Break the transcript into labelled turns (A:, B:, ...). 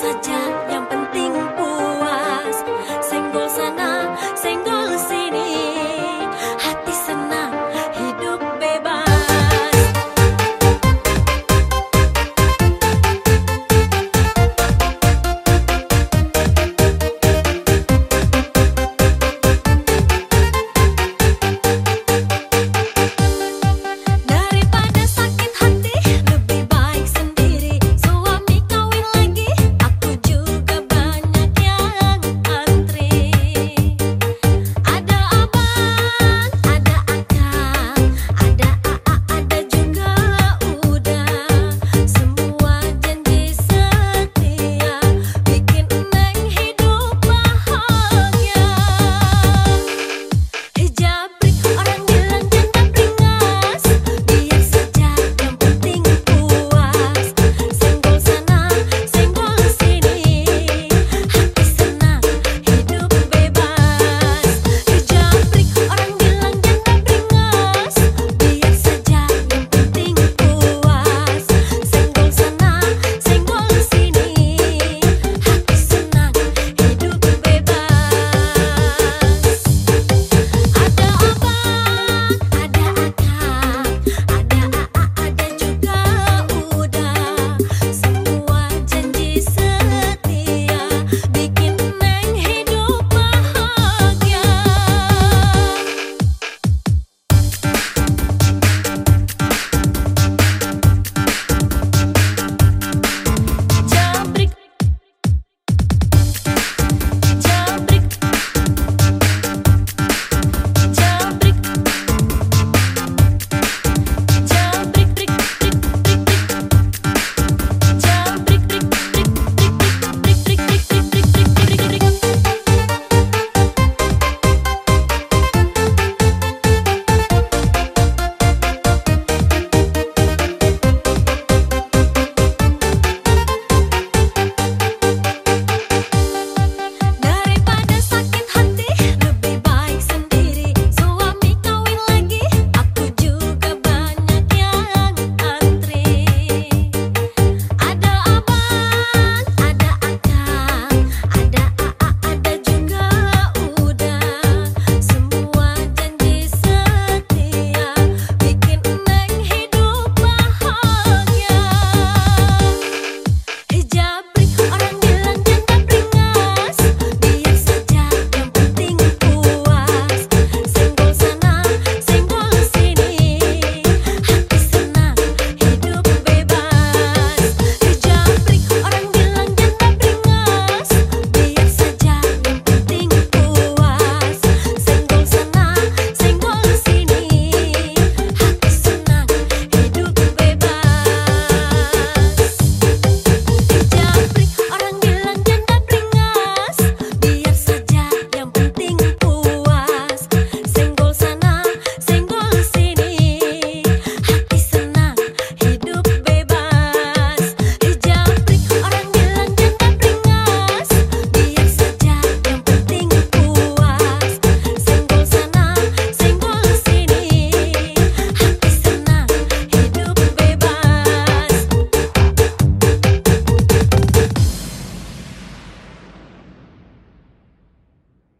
A: saja